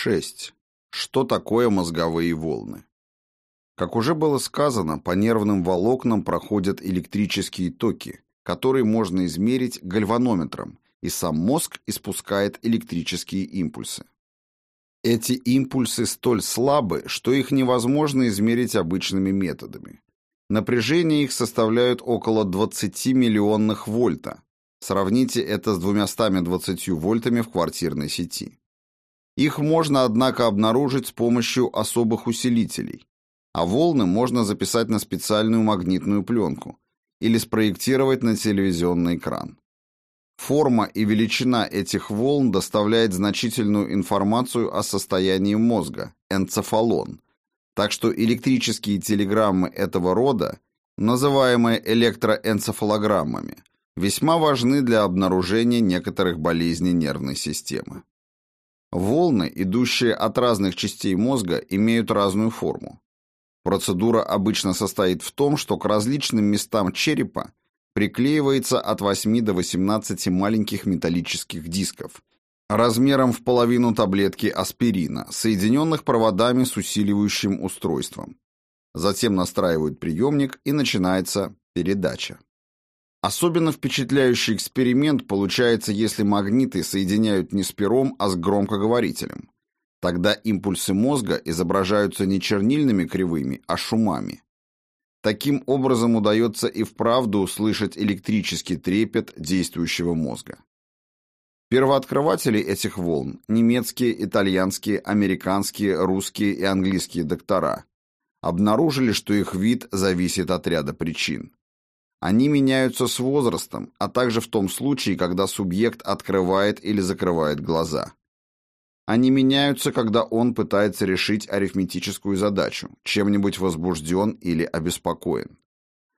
6. Что такое мозговые волны? Как уже было сказано, по нервным волокнам проходят электрические токи, которые можно измерить гальванометром, и сам мозг испускает электрические импульсы. Эти импульсы столь слабы, что их невозможно измерить обычными методами. Напряжение их составляют около 20 миллионных вольта. Сравните это с 220 вольтами в квартирной сети. Их можно, однако, обнаружить с помощью особых усилителей, а волны можно записать на специальную магнитную пленку или спроектировать на телевизионный экран. Форма и величина этих волн доставляет значительную информацию о состоянии мозга, энцефалон, так что электрические телеграммы этого рода, называемые электроэнцефалограммами, весьма важны для обнаружения некоторых болезней нервной системы. Волны, идущие от разных частей мозга, имеют разную форму. Процедура обычно состоит в том, что к различным местам черепа приклеивается от 8 до 18 маленьких металлических дисков, размером в половину таблетки аспирина, соединенных проводами с усиливающим устройством. Затем настраивают приемник и начинается передача. Особенно впечатляющий эксперимент получается, если магниты соединяют не с пером, а с громкоговорителем. Тогда импульсы мозга изображаются не чернильными кривыми, а шумами. Таким образом удается и вправду услышать электрический трепет действующего мозга. Первооткрыватели этих волн – немецкие, итальянские, американские, русские и английские доктора – обнаружили, что их вид зависит от ряда причин. Они меняются с возрастом, а также в том случае, когда субъект открывает или закрывает глаза. Они меняются, когда он пытается решить арифметическую задачу, чем-нибудь возбужден или обеспокоен.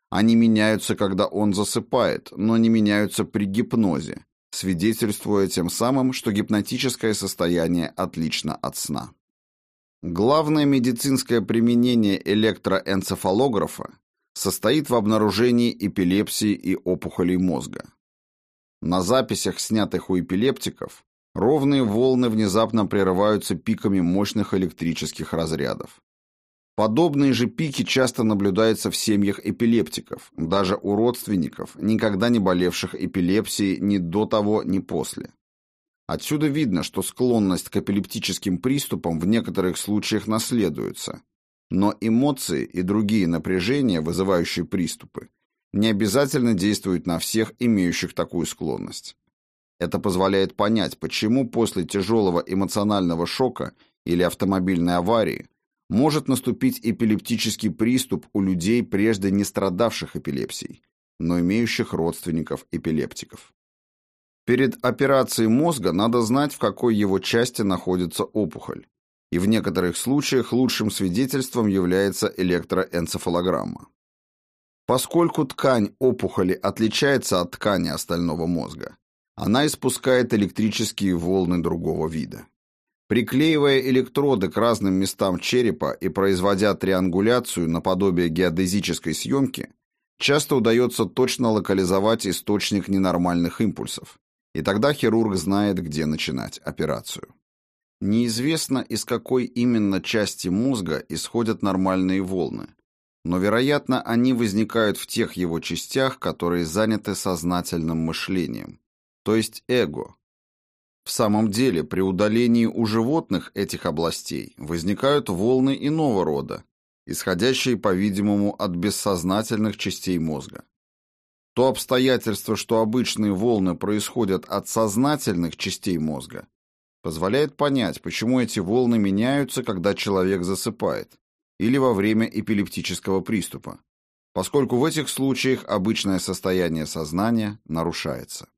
Они меняются, когда он засыпает, но не меняются при гипнозе, свидетельствуя тем самым, что гипнотическое состояние отлично от сна. Главное медицинское применение электроэнцефалографа состоит в обнаружении эпилепсии и опухолей мозга. На записях, снятых у эпилептиков, ровные волны внезапно прерываются пиками мощных электрических разрядов. Подобные же пики часто наблюдаются в семьях эпилептиков, даже у родственников, никогда не болевших эпилепсией ни до того, ни после. Отсюда видно, что склонность к эпилептическим приступам в некоторых случаях наследуется, но эмоции и другие напряжения, вызывающие приступы, не обязательно действуют на всех, имеющих такую склонность. Это позволяет понять, почему после тяжелого эмоционального шока или автомобильной аварии может наступить эпилептический приступ у людей, прежде не страдавших эпилепсией, но имеющих родственников эпилептиков. Перед операцией мозга надо знать, в какой его части находится опухоль, и в некоторых случаях лучшим свидетельством является электроэнцефалограмма. Поскольку ткань опухоли отличается от ткани остального мозга, она испускает электрические волны другого вида. Приклеивая электроды к разным местам черепа и производя триангуляцию наподобие геодезической съемки, часто удается точно локализовать источник ненормальных импульсов, и тогда хирург знает, где начинать операцию. Неизвестно, из какой именно части мозга исходят нормальные волны, но, вероятно, они возникают в тех его частях, которые заняты сознательным мышлением, то есть эго. В самом деле, при удалении у животных этих областей возникают волны иного рода, исходящие, по-видимому, от бессознательных частей мозга. То обстоятельство, что обычные волны происходят от сознательных частей мозга, позволяет понять, почему эти волны меняются, когда человек засыпает, или во время эпилептического приступа, поскольку в этих случаях обычное состояние сознания нарушается.